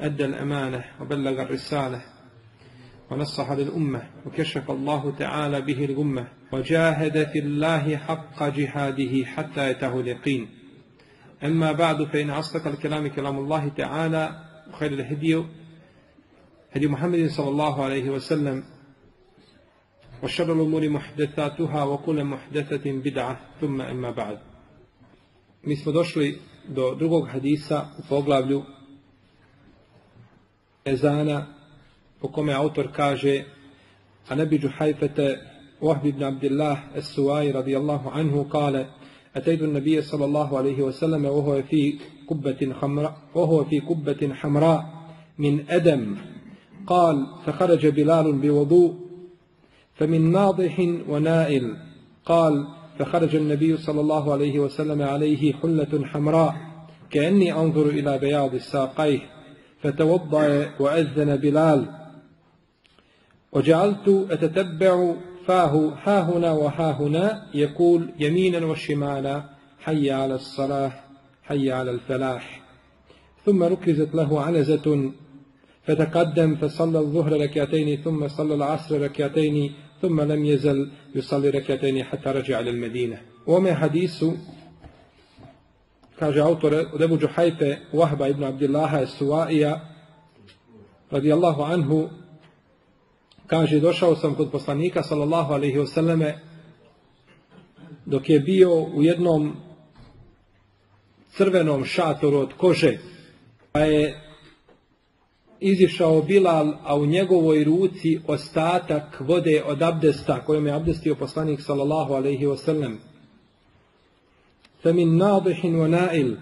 أدى الأمانة وبلغ الرسالة ونصح للأمة وكشف الله تعالى به الغمة وجاهد في الله حق جهاده حتى يته اليقين. أما بعد فإن أصدق الكلام كلام الله تعالى وخير الهدي هدي محمد صلى الله عليه وسلم وشر الأمور محدثاتها وكل محدثة بدعة ثم أما بعد. Mi smo došli do drugog hadisa u poglavlju ezana po kome autor kaže a nebi Džuhajfete Wahb ibn Abdillah Es-Suwai radijallahu anhu kale أتيت النبي صلى الله عليه وسلم وهو في كبة حمراء وهو في كبة حمراء من أدم قال فخرج بلال بوضوء فمن ناضح ونائل قال فخرج النبي صلى الله عليه وسلم عليه حلة حمراء كأني أنظر إلى بياض الساقيه فتوضأ وأذن بلال. وجعلت أتتبع فاه ها هنا وها هنا يقول يمينا وشمالا حي على الصلاة حي على الفلاح. ثم ركزت له عنزة فتقدم فصلى الظهر ركعتين ثم صلى العصر ركعتين ثم لم يزل يصلي ركعتين حتى رجع للمدينة. وما حديث kaže autor od Ebu Wahba ibn Abdillaha Suvaija radijallahu anhu kaže došao sam kod poslanika sallallahu alaihi wasallame dok je bio u jednom crvenom šatoru od kože pa je izišao Bilal, a u njegovoj ruci ostatak vode od abdesta kojom je abdestio poslanik sallallahu alaihi wasallam. Femin nadihin wa nail,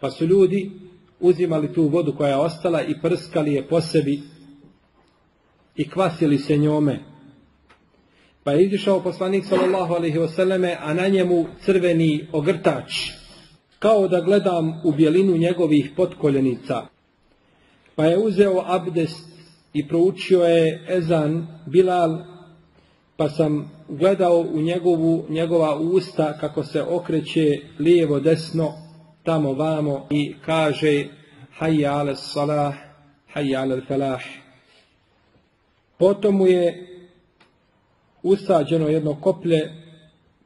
pa su ljudi uzimali tu vodu koja je ostala i prskali je po sebi i kvasili se njome. Pa je izišao poslanik sallallahu alaihi wasallame, a na njemu crveni ogrtač, kao da gledam u bjelinu njegovih potkoljenica. Pa je uzeo abdest i proučio je ezan Bilal, pa sam gledao u njegovu, njegova usta kako se okreće lijevo desno, tamo vamo i kaže Hayya ala salah, hayya ala falah. Potom mu je usađeno jedno koplje,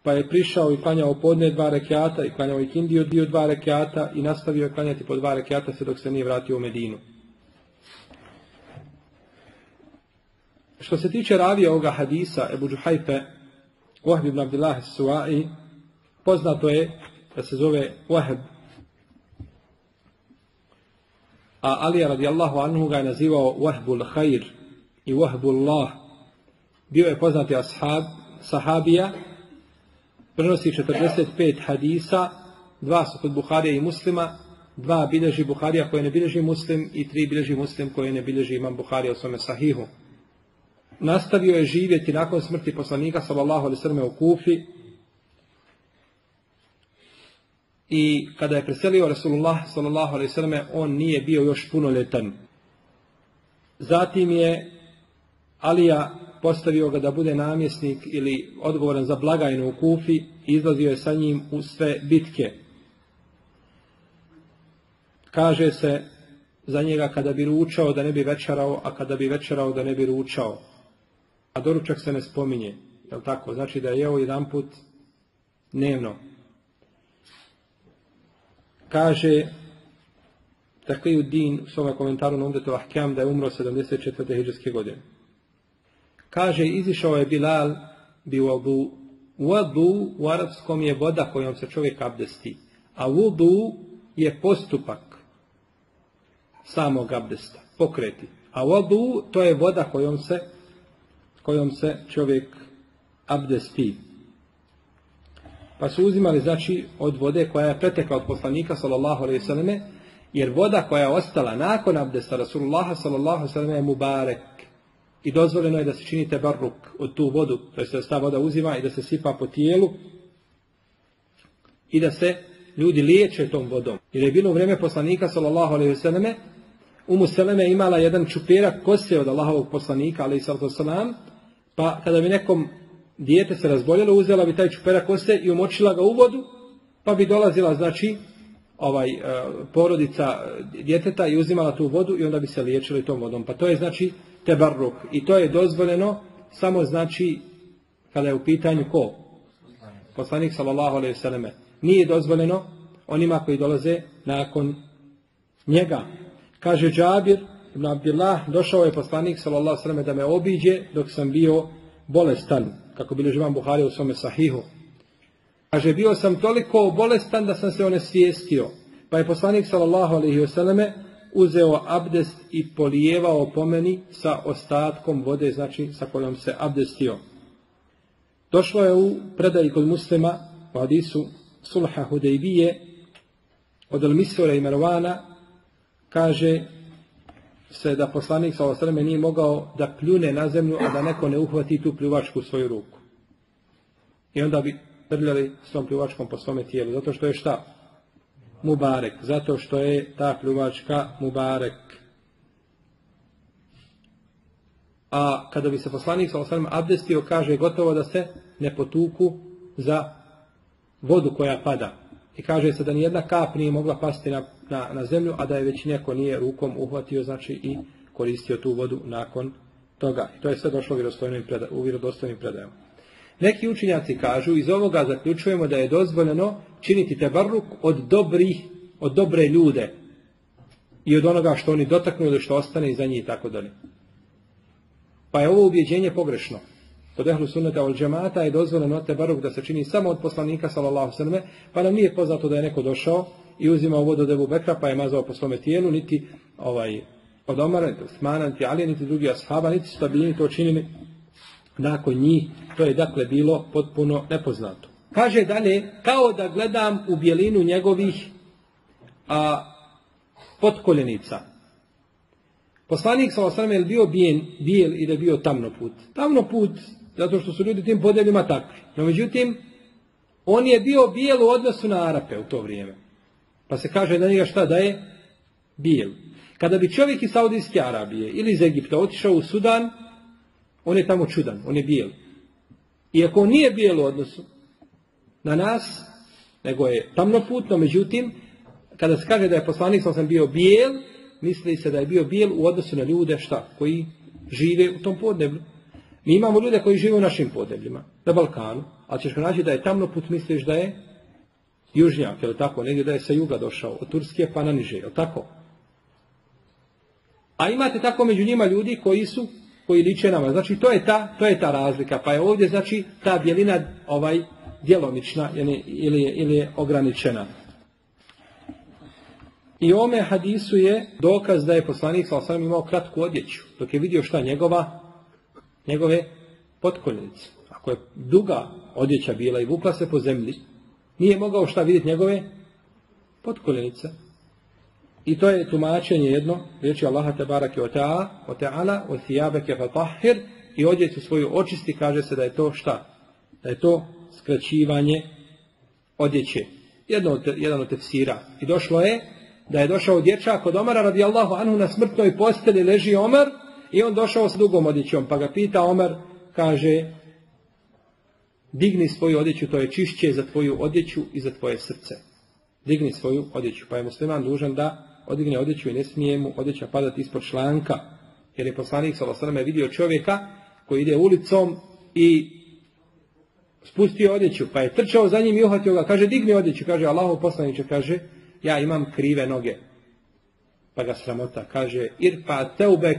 pa je prišao i klanjao podne dva rekiata i klanjao i kindiju dio dva rekiata i nastavio je klanjati po dva rekiata sve dok se nije vratio u Medinu. Što se tiče ravija ovoga hadisa, Ebu Džuhajfe, Wahb ibn Abdillah Suai, poznato je da se zove Wahb. A Alija radijallahu anhu ga je nazivao Wahbul Khair i Wahbul Allah. Bio je poznati ashab, sahabija, prenosi 45 hadisa, dva su kod Buharija i muslima, dva bilježi Buharija koje ne bilježi muslim i tri bilježi muslim koje ne bilježi imam Buharija u svome sahihu nastavio je živjeti nakon smrti poslanika sallallahu alejhi ve u Kufi. I kada je preselio Rasulullah sallallahu alejhi ve on nije bio još punoljetan. Zatim je Alija postavio ga da bude namjesnik ili odgovoran za blagajnu u Kufi i izlazio je sa njim u sve bitke. Kaže se za njega kada bi ručao da ne bi večerao, a kada bi večerao da ne bi ručao a doručak se ne spominje. Je tako? Znači da je jeo jedan put dnevno. Kaže Takliju din u svome komentaru na Umdetu da je umro 74. hijđarske godine. Kaže, izišao je Bilal bi vudu. Vudu u arapskom je voda kojom se čovjek abdesti. A vudu je postupak samog abdesta, pokreti. A vudu to je voda kojom se kojom se čovjek abdesti. Pa su uzimali, znači, od vode koja je pretekla od poslanika, sallallahu alaihi sallame, Jer voda koja je ostala nakon abdesta Rasulullaha sallallahu sallam je mubarek. I dozvoljeno je da se čini tebarruk od tu vodu, to da se ta voda uzima i da se sipa po tijelu i da se ljudi liječe tom vodom. Jer je bilo vrijeme poslanika sallallahu alaihi vseleme, Umu Seleme imala jedan čuperak kose od Allahovog poslanika, alaihi sallam, pa kada bi nekom dijete se razboljelo, uzela bi taj čuperak kose i umočila ga u vodu, pa bi dolazila, znači, ovaj e, porodica djeteta i uzimala tu vodu i onda bi se liječili tom vodom. Pa to je znači tebarruk. I to je dozvoljeno samo znači kada je u pitanju ko? Poslanik sallallahu alejhi ve Nije dozvoljeno onima koji dolaze nakon njega. Kaže Džabir ibn Abdullah, došao je poslanik sallallahu ve da me obiđe dok sam bio bolestan, kako bilježi vam Buhari u svome sahihu. Kaže, bio sam toliko bolestan da sam se onesvijestio. Pa je poslanik sallallahu alaihi vseleme uzeo abdest i polijevao po meni sa ostatkom vode, znači sa kojom se abdestio. Došlo je u predaji kod muslima u hadisu Sulha Hudejbije od Al-Misura i Marwana kaže se da poslanik sallallahu alaihi nije mogao da pljune na zemlju, a da neko ne uhvati tu pljuvačku u svoju ruku. I onda bi trljali s tom pljuvačkom po svome tijelu. Zato što je šta? Mubarek. Zato što je ta pljuvačka Mubarek. A kada bi se poslanik sa abdestio, kaže gotovo da se ne potuku za vodu koja pada. I kaže se da ni jedna kap nije mogla pasti na, na, na zemlju, a da je već neko nije rukom uhvatio, znači i koristio tu vodu nakon toga. I to je sve došlo u vjerodostojnim predajama. Neki učinjaci kažu, iz ovoga zaključujemo da je dozvoljeno činiti tebarruk od dobrih, od dobre ljude i od onoga što oni dotaknu ili što ostane iza njih i tako dalje. Pa je ovo ubjeđenje pogrešno. Kod ehlu sunnata od džemata je dozvoljeno tebarruk da se čini samo od poslanika sallallahu sallam, pa nam nije poznato da je neko došao i uzimao vodu od Ebu Bekra pa je mazao po svome tijelu, niti ovaj, od Omara, niti Osmana, niti niti drugi ashaba, niti su to činili nakon njih, to je dakle bilo potpuno nepoznato. Kaže dalje, kao da gledam u bjelinu njegovih a, potkoljenica. Poslanik sa osrame je bio bijen, bijel i da je bio tamno put. Tamno put, zato što su ljudi tim podebljima takvi. No međutim, on je bio bijel u odnosu na Arape u to vrijeme. Pa se kaže da njega šta da je? Bijel. Kada bi čovjek iz Saudijske Arabije ili iz Egipta otišao u Sudan, on je tamo čudan, on je bijel. Iako on nije bijel u odnosu na nas, nego je tamnoputno, međutim, kada se kaže da je poslanik sam bio bijel, misli se da je bio bijel u odnosu na ljude šta, koji žive u tom podneblju. Mi imamo ljude koji žive u našim podnebljima, na Balkanu, ali ćeš naći da je tamnoput, misliš da je južnjak, je tako, negdje da je sa juga došao, od Turske pa na niže, je tako? A imate tako među njima ljudi koji su koji liče nama. Znači to je ta, to je ta razlika. Pa je ovdje znači ta bjelina ovaj djelomična ili, ili, ili je ograničena. I ome hadisu je dokaz da je poslanik sa imao kratku odjeću. Dok je vidio šta njegova, njegove potkoljenice. Ako je duga odjeća bila i vukla se po zemlji, nije mogao šta vidjeti njegove potkoljenice. I to je tumačenje jedno, riječi Allaha te barake o ta'ala, o thijabeke fatahhir, i odjeću svoju očisti, kaže se da je to šta? Da je to skraćivanje odjeće. Jedno od, jedan od tefsira. I došlo je da je došao dječak od Omara radijallahu anhu na smrtnoj posteli leži Omar i on došao s dugom odjećom. Pa ga pita Omar, kaže, digni svoju odjeću, to je čišće za tvoju odjeću i za tvoje srce. Digni svoju odjeću. Pa je musliman dužan da odigne odjeću i ne smije mu odjeća padati ispod članka. Jer je poslanik s.a.v. vidio čovjeka koji ide ulicom i spustio odjeću, pa je trčao za njim i uhvatio ga, kaže digni odjeću, kaže Allahov poslaniče, kaže ja imam krive noge. Pa ga sramota, kaže irpa teubek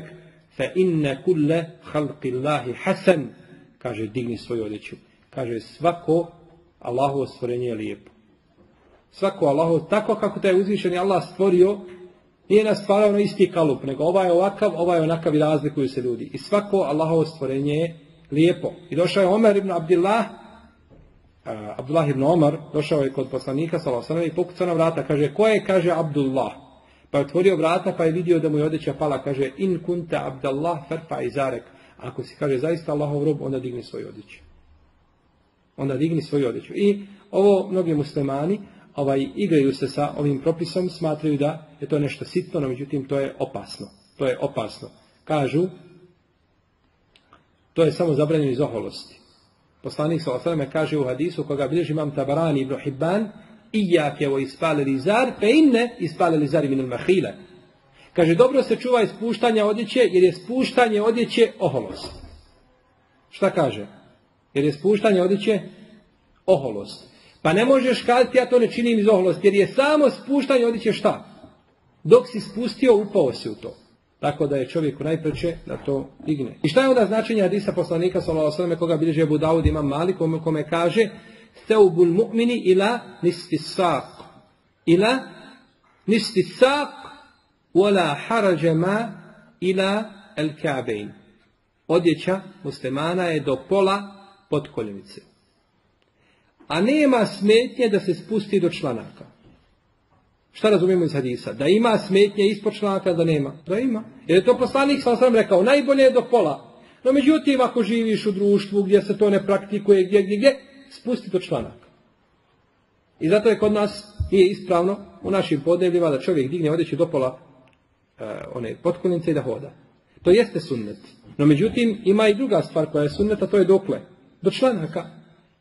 fe inne kulle halqillahi kaže digni svoju odjeću. Kaže svako Allahovo stvorenje je lijepo. Svako Allahovo, tako kako te je uzvišeni Allah stvorio, nije nas stvarao na isti kalup, nego ovaj je ovakav, ovaj je onakav i razlikuju se ljudi. I svako Allahovo stvorenje je lijepo. I došao je Omer ibn Abdillah, Abdullah ibn Omar, došao je kod poslanika sallallahu i pokucao na vrata, kaže, ko je, kaže Abdullah. Pa je otvorio vrata pa je vidio da mu je odjeća pala. Kaže, in kunta abdallah farfa izarek. Ako si kaže zaista Allahov rob, onda digni svoju odjeću. Onda digni svoju odjeću. I ovo mnogi muslimani ovaj, igraju se sa ovim propisom, smatraju da je to nešto sitno, no međutim to je opasno. To je opasno. Kažu, to je samo zabranjeno iz oholosti. Poslanik sa osaleme kaže u hadisu koga bilježi imam Tabarani ibn Hibban, Ijake o ispale lizar, pe inne ispale lizari min mahile. Kaže, dobro se čuva ispuštanja odjeće, jer je spuštanje odjeće oholost. Šta kaže? Jer je spuštanje odjeće oholost. Pa ne možeš kazati, ja to ne činim iz oholosti, jer je samo spuštanje odjeće šta? Dok si spustio, upao si u to. Tako da je čovjeku najpreće da to digne. I šta je onda značenje Hadisa poslanika sallallahu koga bilježi Abu ima mali kome kaže Theubul mu'mini ila nisfi saq. Ila nisfi saq wala haraja ma ila el kabein. Odjeća muslimana je do pola potkoljenice. A nema smetnje da se spusti do članaka. Šta razumijemo iz hadisa? Da ima smetnje ispod članaka, da nema. Da ima. Jer je to poslanik sam sam rekao, najbolje je do pola. No međutim, ako živiš u društvu gdje se to ne praktikuje, gdje, gdje, gdje, spusti do članaka. I zato je kod nas nije ispravno u našim podnebljima da čovjek digne odjeći do pola e, one potkonjice i da hoda. To jeste sunnet. No međutim, ima i druga stvar koja je sunnet, a to je dokle. Do članaka.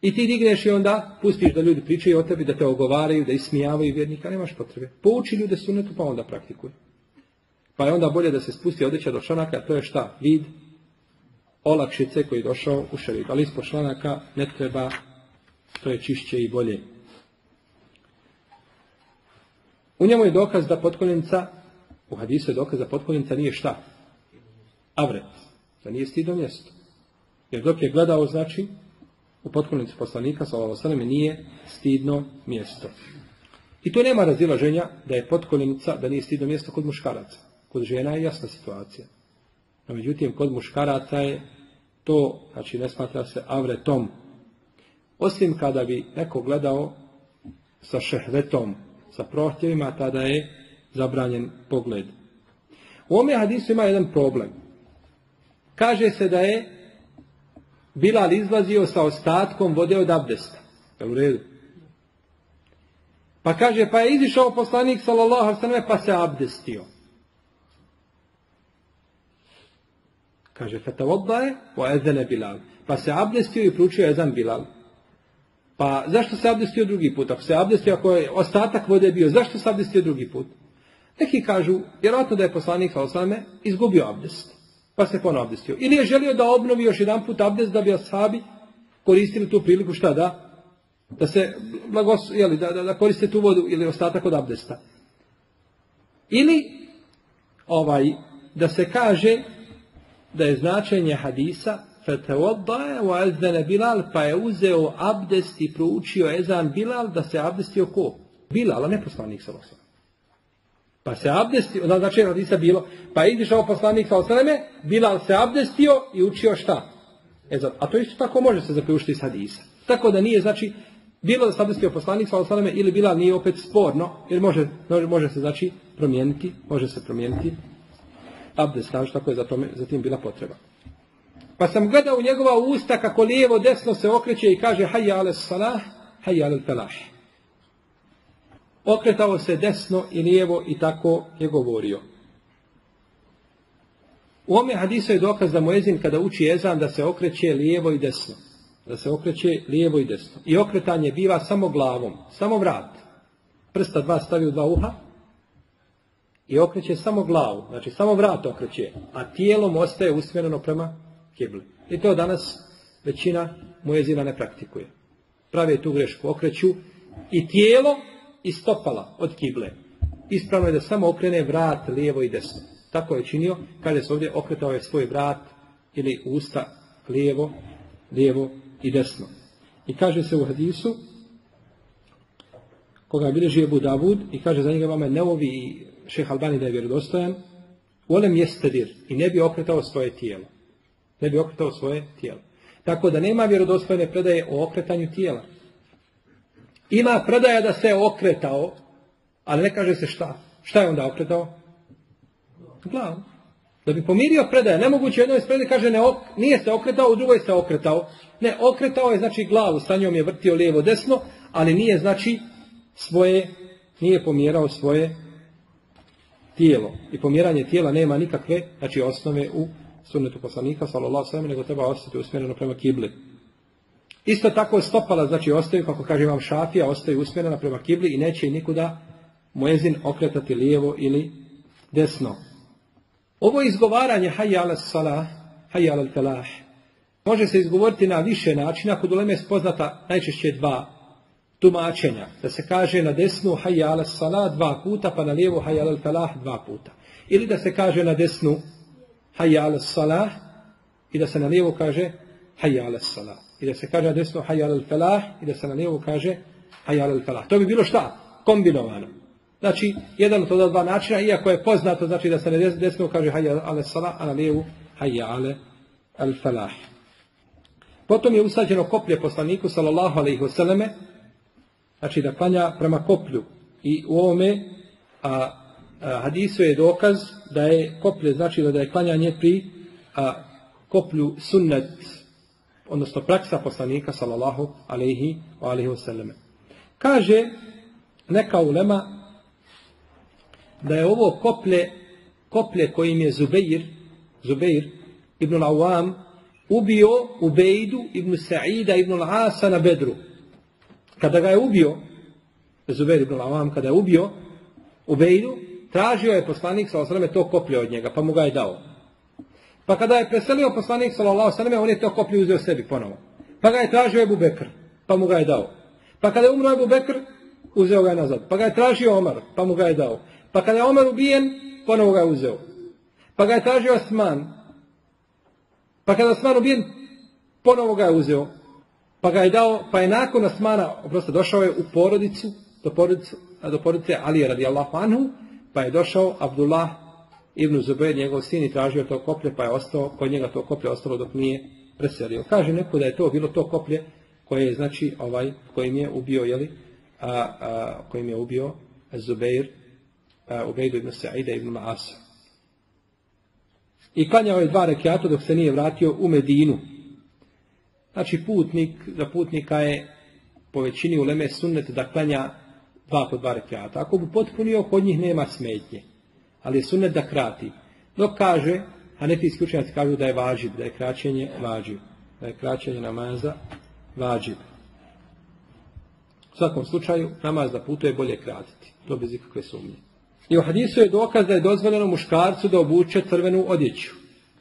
I ti digneš i onda pustiš da ljudi pričaju o tebi, da te ogovaraju, da ismijavaju vjernika, nemaš potrebe. Pouči ljude sunetu pa onda praktikuj. Pa je onda bolje da se spusti odjeća do članaka, to je šta? Vid olakšice koji je došao u šerit. Ali ispod članaka ne treba, to je čišće i bolje. U njemu je dokaz da potkoljenica, u hadisu je dokaz da potkoljenica nije šta? Avret. Da nije stidno mjesto. Jer dok je gledao, znači, u potkolnici poslanika, sallallahu nije stidno mjesto. I tu nema razilaženja da je potkoljenica, da nije stidno mjesto kod muškaraca. Kod žena je jasna situacija. No, međutim, kod muškaraca je to, znači ne smatra se avretom. Osim kada bi neko gledao sa šehvetom, sa prohtjevima, tada je zabranjen pogled. U ome hadisu ima jedan problem. Kaže se da je Bilal izlazio sa ostatkom vode od abdesta. Je u redu? Pa kaže, pa je izišao poslanik sallallahu alejhi pa se abdestio. Kaže, fatavoddaje wa ezene Bilal. Pa se abdestio i pručio ezan Bilal. Pa zašto se abdestio drugi put? Ako se abdestio, ako je ostatak vode bio, zašto se abdestio drugi put? Neki kažu, vjerojatno da je poslanik sallallahu izgubio abdest pa se ponovno abdestio. Ili je želio da obnovi još jedan put abdest da bi ashabi koristili tu priliku šta da? Da se blagos, jeli, da, da, da koriste tu vodu ili ostatak od abdesta. Ili ovaj, da se kaže da je značenje hadisa wa Bilal pa je uzeo abdest i proučio ezan Bilal da se abdestio ko? Bilal, a ne poslanik sa pa se abdestio, znači hadisa bilo, pa je izišao poslanik sa osreme, Bilal se abdestio i učio šta? E, a to isto tako može se zaključiti iz hadisa. Tako da nije, znači, bilo da se abdestio poslanik sa osreme ili Bilal nije opet sporno, jer može, može se, znači, promijeniti, može se promijeniti abdest, znači tako je za tome, zatim bila potreba. Pa sam gledao u njegova usta kako lijevo desno se okreće i kaže hajja ale salah, hajja ale talah okretao se desno i lijevo i tako je govorio. U ome hadisu je dokaz da muezin kada uči ezan da se okreće lijevo i desno. Da se okreće lijevo i desno. I okretanje biva samo glavom, samo vrat. Prsta dva stavi u dva uha i okreće samo glavu. Znači samo vrat okreće, a tijelom ostaje usmjereno prema kibli. I to danas većina muezina ne praktikuje. Prave tu grešku, okreću i tijelo i stopala od kible. Ispravno je da samo okrene vrat lijevo i desno. Tako je činio, kada se ovdje okretao je svoj vrat ili usta lijevo, lijevo i desno. I kaže se u hadisu, koga bilježi Ebu Davud i kaže za njega vama Neovi i šeh Albani da je vjerodostojan, volem jestedir i ne bi okretao svoje tijelo. Ne bi okretao svoje tijelo. Tako da nema vjerodostojne predaje o okretanju tijela. Ima predaja da se okretao, ali ne kaže se šta. Šta je onda okretao? Glavu. Da bi pomirio predaje. Nemoguće jednoj predaje kaže ne, nije se okretao, u drugoj se okretao. Ne, okretao je znači glavu, sa njom je vrtio lijevo desno, ali nije znači svoje, nije pomjerao svoje tijelo. I pomjeranje tijela nema nikakve, znači osnove u sunnetu poslanika, sallallahu sallam, nego treba ostati usmjereno prema kibli. Isto tako stopala, znači ostaju, kako kaže vam šafija, ostaju usmjerena prema kibli i neće nikuda muezin okretati lijevo ili desno. Ovo izgovaranje hayya ala salah, hayya ala može se izgovoriti na više načina, kod uleme je spoznata najčešće dva tumačenja. Da se kaže na desnu hayya ala salah dva puta, pa na lijevo hayya ala falah dva puta. Ili da se kaže na desnu hayya ala salah i da se na lijevo kaže hayya ala salah. I da se kaže na desnu hayya ala falah i da se na lijevo kaže hayya ala falah. To bi bilo šta? Kombinovano. Znači, jedan od dva načina, iako je poznato, znači da se na desnu kaže hayya ala salah, a na lijevu hayya ala al falah. Potom je usađeno koplje poslaniku, sallallahu alaihi wasallame, znači da klanja prema koplju. I u ovome a, hadisu je dokaz da je koplje, znači da je klanjanje pri a, koplju sunnet, odnosno praksa poslanika, sallallahu alaihi wa alaihi wasallame. Kaže neka ulema da je ovo koplje, koplje kojim je Zubeir, Zubeir ibn al-Awam ubio Ubejdu ibn Sa'ida ibn al-Asa na Bedru. Kada ga je ubio, Zubeir ibn al-Awam, kada je ubio Ubejdu, tražio je poslanik s.a.v. to koplje od njega, pa mu ga je dao. Pa kada je preselio poslanik s.a.v. on je to koplje uzeo sebi ponovo. Pa ga je tražio Ebu Bekr, pa mu ga je dao. Pa kada je umro Ebu Bekr, uzeo ga je nazad. Pa ga je tražio Omar, pa mu ga je dao. Pa kada je Omer ubijen, ponovo ga je uzeo. Pa ga je tražio Osman. Pa kada Osman ubijen, ponovo ga je uzeo. Pa ga je dao, pa je nakon Osmana, oprosto, došao je u porodicu, do porodice, do porodice Alije radijallahu anhu, pa je došao Abdullah ibn Zubair, njegov sin, i tražio to koplje, pa je ostao, kod njega to koplje ostalo dok nije preselio. Kaže neko da je to bilo to koplje koje je, znači, ovaj, kojim je ubio, jeli, a, a, kojim je ubio Zubair Ubejdu ibn Sa'ida ibn Ma'asa. I klanjao je dva rekiata dok se nije vratio u Medinu. Znači putnik, za putnika je po većini u Leme sunnet da klanja dva po dva rekiata. Ako bi potpunio, kod njih nema smetnje. Ali je sunnet da krati. Dok kaže, a neki iskučenjaci kažu da je važiv, da je kraćenje važiv. Da je kraćenje namaza važiv. U svakom slučaju, namaz da putuje bolje kratiti. To bez ikakve sumnje. I u hadisu je dokaz da je dozvoljeno muškarcu da obuče crvenu odjeću.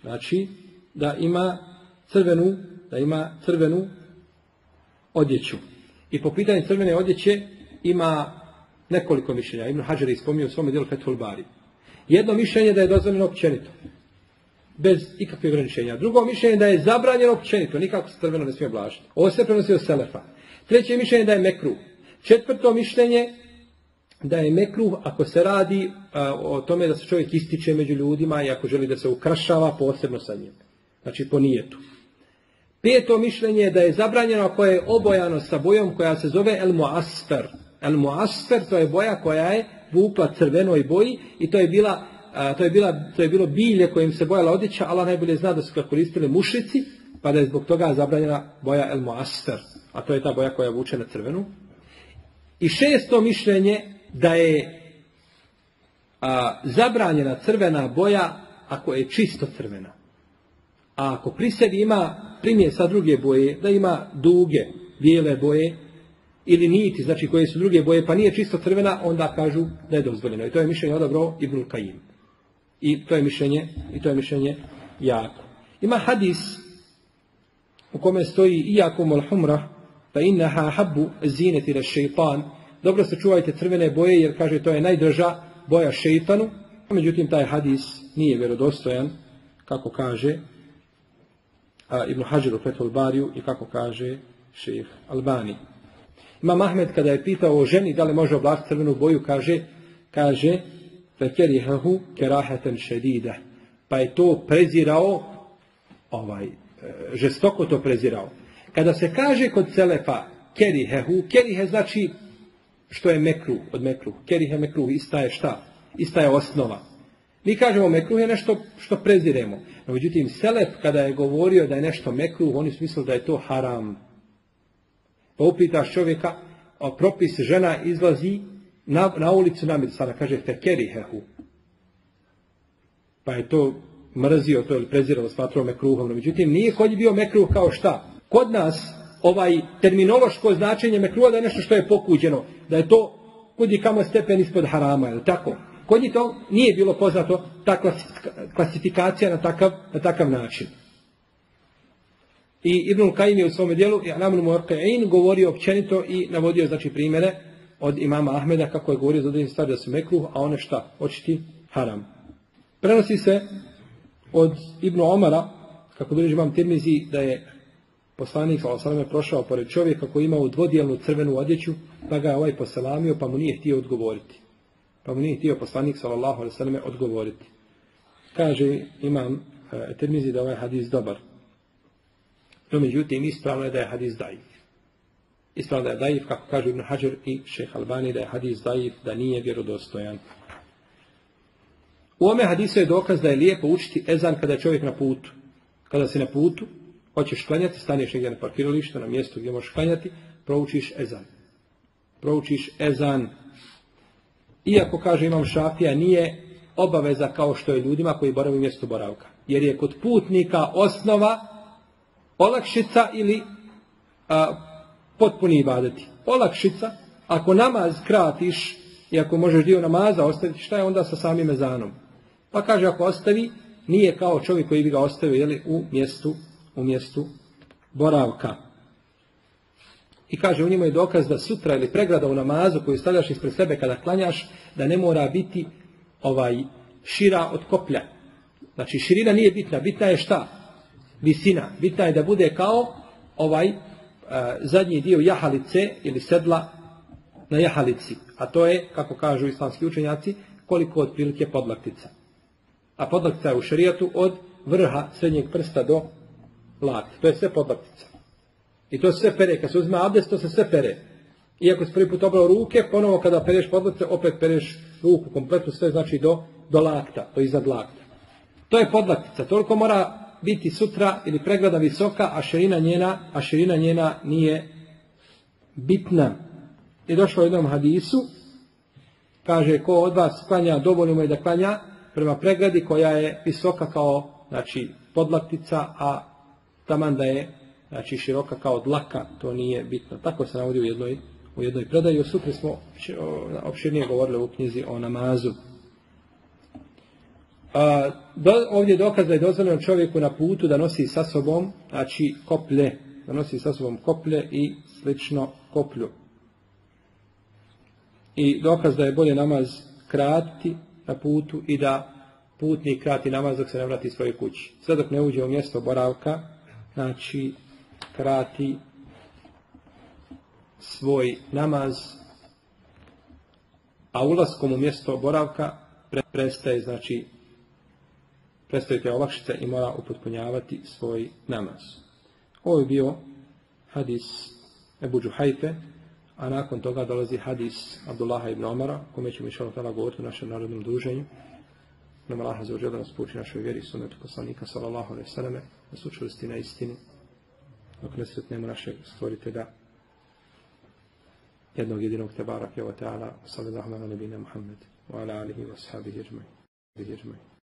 Znači, da ima crvenu, da ima crvenu odjeću. I po pitanju crvene odjeće ima nekoliko mišljenja. Ibn Hajar je u svome dijelu Fethul Bari. Jedno mišljenje da je dozvoljeno općenito. Bez ikakve ograničenja. Drugo mišljenje da je zabranjeno općenito. Nikako se crveno ne smije oblažiti. Ovo se prenosi od Selefa. Treće mišljenje da je mekru. Četvrto mišljenje da je mekruh ako se radi a, o tome da se čovjek ističe među ljudima i ako želi da se ukrašava posebno sa njim. Znači po nijetu. Peto mišljenje je da je zabranjeno ako je obojano sa bojom koja se zove el muasfer. El muasfer to je boja koja je vukla crvenoj boji i to je bila a, to je, bila, to je bilo bilje kojim se bojala odjeća, Allah najbolje zna da su ga koristili mušici, pa da je zbog toga zabranjena boja el muasfer. A to je ta boja koja vuče na crvenu. I šesto mišljenje da je a, zabranjena crvena boja ako je čisto crvena. A ako pri sebi ima primje sa druge boje, da ima duge, bijele boje, ili niti, znači koje su druge boje, pa nije čisto crvena, onda kažu da je dozvoljeno. I to je mišljenje odabro Ibn Kajim. I to je mišljenje, i to je mišljenje jako. Ima hadis u kome stoji iako mol humra, pa innaha habbu zineti ra šeitan, dobro se čuvajte crvene boje jer kaže to je najdraža boja šeitanu. Međutim, taj hadis nije vjerodostojan, kako kaže a, Ibn Hajar u Fethul Bariju i kako kaže šejh Albani. Imam Ahmed kada je pitao o ženi da li može oblačiti crvenu boju, kaže, kaže, fekerihahu kerahatan šedida. Pa je to prezirao, ovaj, e, žestoko to prezirao. Kada se kaže kod Selefa kerihehu, kerihe znači što je mekruh od mekruh. Kerihe mekruh, ista je šta? ista je osnova. Mi kažemo mekruh je nešto što preziremo. No, međutim, Selef kada je govorio da je nešto mekruh, oni su mislili da je to haram. Pa upitaš čovjeka, a propis žena izlazi na, na ulicu namir, sada kaže fekerihehu. Pa je to mrzio to ili prezirao, smatrao mekruhom. No, međutim, nije kod bio mekruh kao šta? Kod nas ovaj terminološko značenje mekruha da je nešto što je pokuđeno, da je to kudi kamo stepen ispod harama, je tako? Kod njih to nije bilo poznato ta klasifikacija na takav, na takav način. I Ibn Kajim je u svome dijelu Namnu Morqa'in govorio općenito i navodio znači primjere od imama Ahmeda kako je govorio za određenje stvari da su mekruh, a one šta? Očiti haram. Prenosi se od Ibn Omara, kako bilježi imam Tirmizi, da je poslanik sa prošao pored čovjeka koji imao dvodijelnu crvenu odjeću, pa ga je ovaj poselamio, pa mu nije htio odgovoriti. Pa mu nije htio poslanik ve odgovoriti. Kaže imam e, Tirmizi da ovaj hadis dobar. No međutim ispravno je da je hadis daif. Ispravno da je daif, kako kaže Ibn Hajar i šejh Albani, da je hadis daif, da nije vjerodostojan. U ome hadisu je dokaz da je lijepo učiti ezan kada je čovjek na putu. Kada si na putu, hoćeš klanjati, staneš negdje na parkiralištu, na mjestu gdje možeš klanjati, proučiš ezan. Proučiš ezan. Iako, kaže imam šafija, nije obaveza kao što je ljudima koji borave u mjestu boravka. Jer je kod putnika osnova olakšica ili a, potpuni ibadeti. Olakšica, ako namaz kratiš i ako možeš dio namaza ostaviti, šta je onda sa samim ezanom? Pa kaže, ako ostavi, nije kao čovjek koji bi ga ostavio jeli, u mjestu u mjestu boravka. I kaže, u njima je dokaz da sutra ili pregrada u namazu koju stavljaš ispred sebe kada klanjaš, da ne mora biti ovaj šira od koplja. Znači, širina nije bitna, bitna je šta? Visina. Bitna je da bude kao ovaj e, zadnji dio jahalice ili sedla na jahalici. A to je, kako kažu islamski učenjaci, koliko otprilike podlaktica. A podlaktica je u šarijatu od vrha srednjeg prsta do lakta. To je sve podlaktica. I to se sve pere. Kad se uzme abdest, to se sve pere. Iako si prvi put obrao ruke, ponovo kada pereš podlaktice, opet pereš ruku kompletno, sve znači do, do lakta, do iznad lakta. To je podlaktica. Toliko mora biti sutra ili pregrada visoka, a širina njena, a širina njena nije bitna. I došlo u jednom hadisu, kaže ko od vas klanja, dovoljno mu je da klanja prema pregradi koja je visoka kao znači podlaktica, a taman da je znači široka kao dlaka, to nije bitno. Tako se navodi u jednoj, u jednoj predaji. O supri smo opširnije govorili u knjizi o namazu. A, do, ovdje je dokaz da je dozvoljeno čovjeku na putu da nosi sa sobom, znači koplje, da nosi sa sobom koplje i slično koplju. I dokaz da je bolje namaz kratiti na putu i da putnik krati namaz dok se ne vrati svoje kući. Sve dok ne uđe u mjesto boravka, znači krati svoj namaz, a ulaskom u mjesto boravka prestaje, znači, prestaje te olakšice i mora upotpunjavati svoj namaz. Ovo je bio hadis Ebu Džuhajfe, a nakon toga dolazi hadis Abdullaha ibn Omara, kome ćemo išao tada govoriti u našem narodnom druženju. Nama Allah za da nas pouči našoj vjeri sunetu poslanika sallallahu alaihi sallam da su učvrsti na istini dok ne sretnemo našeg stvoritelja jednog jedinog tebara kjeva ta'ala sallallahu alaihi wa sallam wa ala alihi wa sahabihi ježmaj.